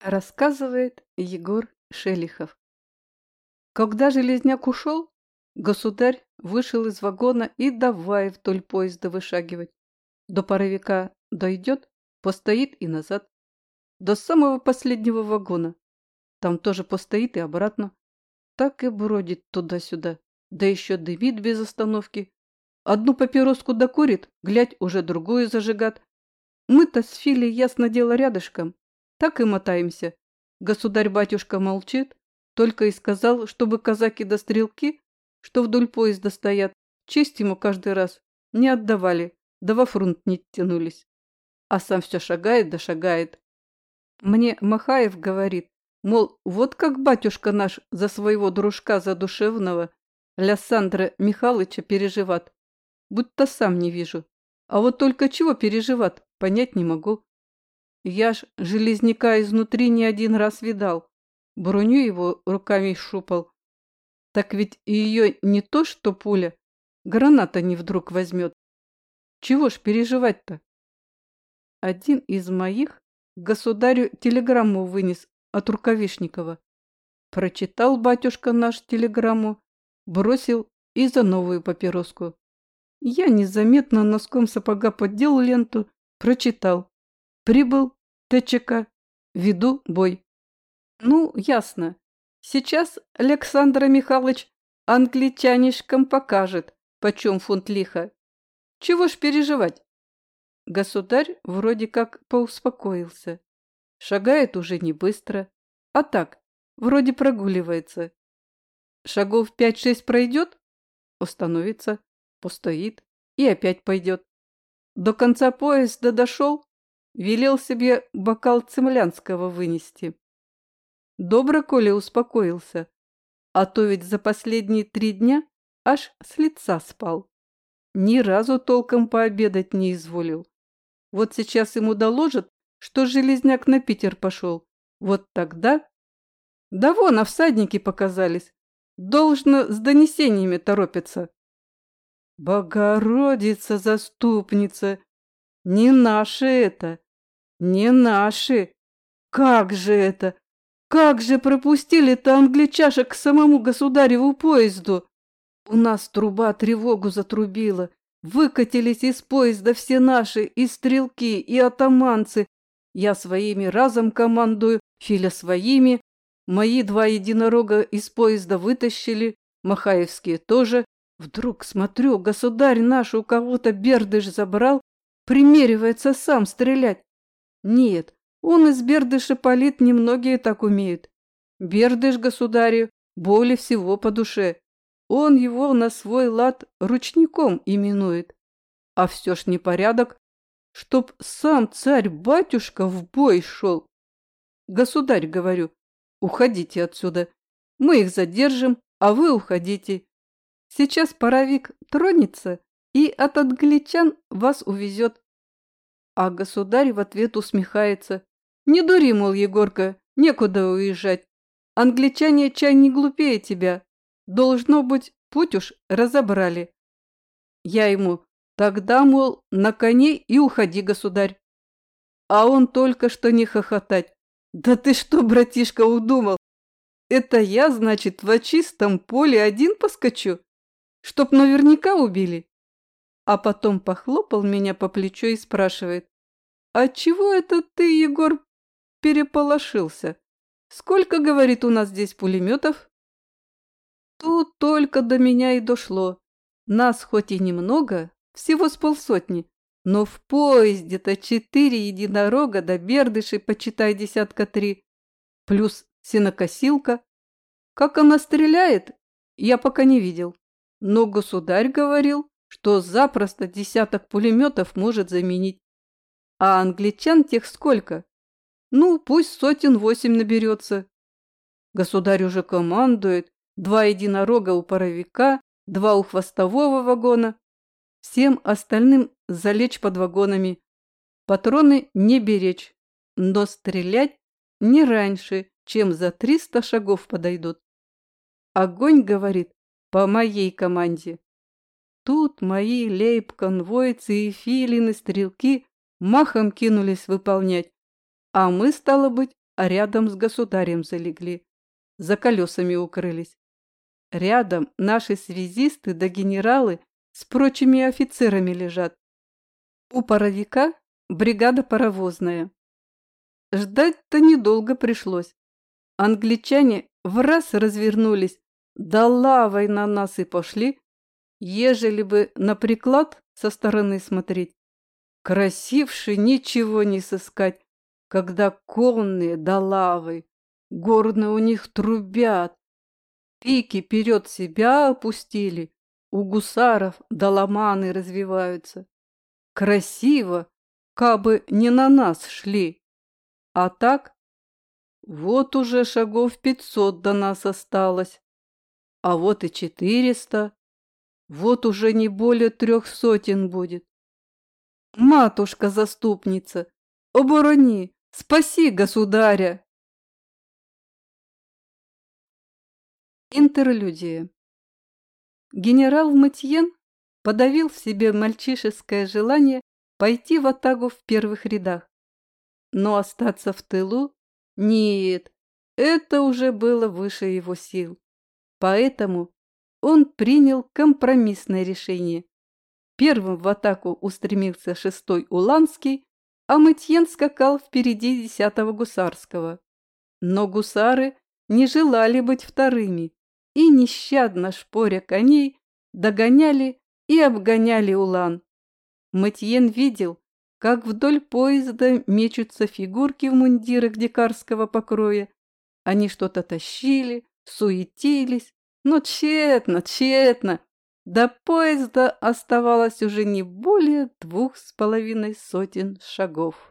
Рассказывает Егор Шелихов. Когда железняк ушел, государь вышел из вагона и давай вдоль поезда вышагивать. До паровика дойдет, постоит и назад. До самого последнего вагона. Там тоже постоит и обратно. Так и бродит туда-сюда. Да еще дымит без остановки. Одну папироску докурит, глядь, уже другую зажигат. Мы-то с Филей, ясно дело, рядышком. Так и мотаемся. Государь-батюшка молчит, только и сказал, чтобы казаки до да стрелки, что вдоль поезда стоят, честь ему каждый раз не отдавали, да во фрунт не тянулись. А сам все шагает да шагает. Мне Махаев говорит, мол, вот как батюшка наш за своего дружка задушевного Лясандра Михайловича переживат, будто сам не вижу. А вот только чего переживат, понять не могу. Я ж железняка изнутри не один раз видал. Броню его руками шупал. Так ведь ее не то, что пуля, граната не вдруг возьмет. Чего ж переживать-то? Один из моих государю телеграмму вынес от Рукавишникова. Прочитал батюшка наш телеграмму, бросил и за новую папироску. Я незаметно носком сапога поддел ленту, прочитал. Прибыл ТЧК. Веду бой. Ну, ясно. Сейчас Александр Михайлович англичанишкам покажет, почем фунт лиха. Чего ж переживать? Государь вроде как поуспокоился. Шагает уже не быстро, а так, вроде прогуливается. Шагов пять-шесть пройдет, остановится, постоит и опять пойдет. До конца поезда дошел, Велел себе бокал цемлянского вынести. Добро Коля успокоился, а то ведь за последние три дня аж с лица спал. Ни разу толком пообедать не изволил. Вот сейчас ему доложат, что железняк на Питер пошел. Вот тогда... Да вон, а всадники показались. Должно с донесениями торопиться. Богородица заступница! Не наше это! Не наши. Как же это? Как же пропустили-то англичашек к самому государеву поезду? У нас труба тревогу затрубила. Выкатились из поезда все наши, и стрелки, и атаманцы. Я своими разом командую, Филя своими. Мои два единорога из поезда вытащили, Махаевские тоже. Вдруг, смотрю, государь наш у кого-то бердыш забрал, примеривается сам стрелять. Нет, он из бердыша палит немногие так умеют. Бердыш государю более всего по душе. Он его на свой лад ручником именует. А все ж непорядок, чтоб сам царь-батюшка в бой шел. Государь, говорю, уходите отсюда. Мы их задержим, а вы уходите. Сейчас паровик тронется и от англичан вас увезет. А государь в ответ усмехается. «Не дури, мол, Егорка, некуда уезжать. Англичане чай не глупее тебя. Должно быть, путь уж разобрали». Я ему «Тогда, мол, на коне и уходи, государь». А он только что не хохотать. «Да ты что, братишка, удумал? Это я, значит, в чистом поле один поскочу? Чтоб наверняка убили?» А потом похлопал меня по плечу и спрашивает. «А чего это ты, Егор, переполошился? Сколько, говорит, у нас здесь пулеметов?» Тут только до меня и дошло. Нас хоть и немного, всего с полсотни, но в поезде-то четыре единорога до да бердыши, почитай десятка три, плюс сенокосилка. Как она стреляет, я пока не видел. Но государь говорил, что запросто десяток пулеметов может заменить. А англичан тех сколько? Ну, пусть сотен восемь наберется. Государь уже командует, два единорога у паровика, два у хвостового вагона. Всем остальным залечь под вагонами. Патроны не беречь, но стрелять не раньше, чем за триста шагов подойдут. Огонь, говорит, по моей команде. Тут мои лейб-конвойцы и филины-стрелки махом кинулись выполнять, а мы, стало быть, рядом с государем залегли, за колесами укрылись. Рядом наши связисты да генералы с прочими офицерами лежат. У паровика бригада паровозная. Ждать-то недолго пришлось. Англичане в раз развернулись, да лавой на нас и пошли, ежели бы на приклад со стороны смотреть. Красивше ничего не сыскать, когда конные да лавы, горны у них трубят. Пики вперед себя опустили, у гусаров доломаны развиваются. Красиво, кабы не на нас шли. А так, вот уже шагов пятьсот до нас осталось, а вот и четыреста, вот уже не более трех сотен будет. Матушка-заступница, оборони, спаси государя! Интерлюдия Генерал Матьен подавил в себе мальчишеское желание пойти в атагу в первых рядах. Но остаться в тылу? Нет, это уже было выше его сил. Поэтому он принял компромиссное решение. Первым в атаку устремился шестой Уланский, а Мытьен скакал впереди десятого гусарского. Но гусары не желали быть вторыми и, нещадно шпоря коней, догоняли и обгоняли Улан. Мытьен видел, как вдоль поезда мечутся фигурки в мундирах дикарского покроя. Они что-то тащили, суетились, но тщетно, тщетно. До поезда оставалось уже не более двух с половиной сотен шагов.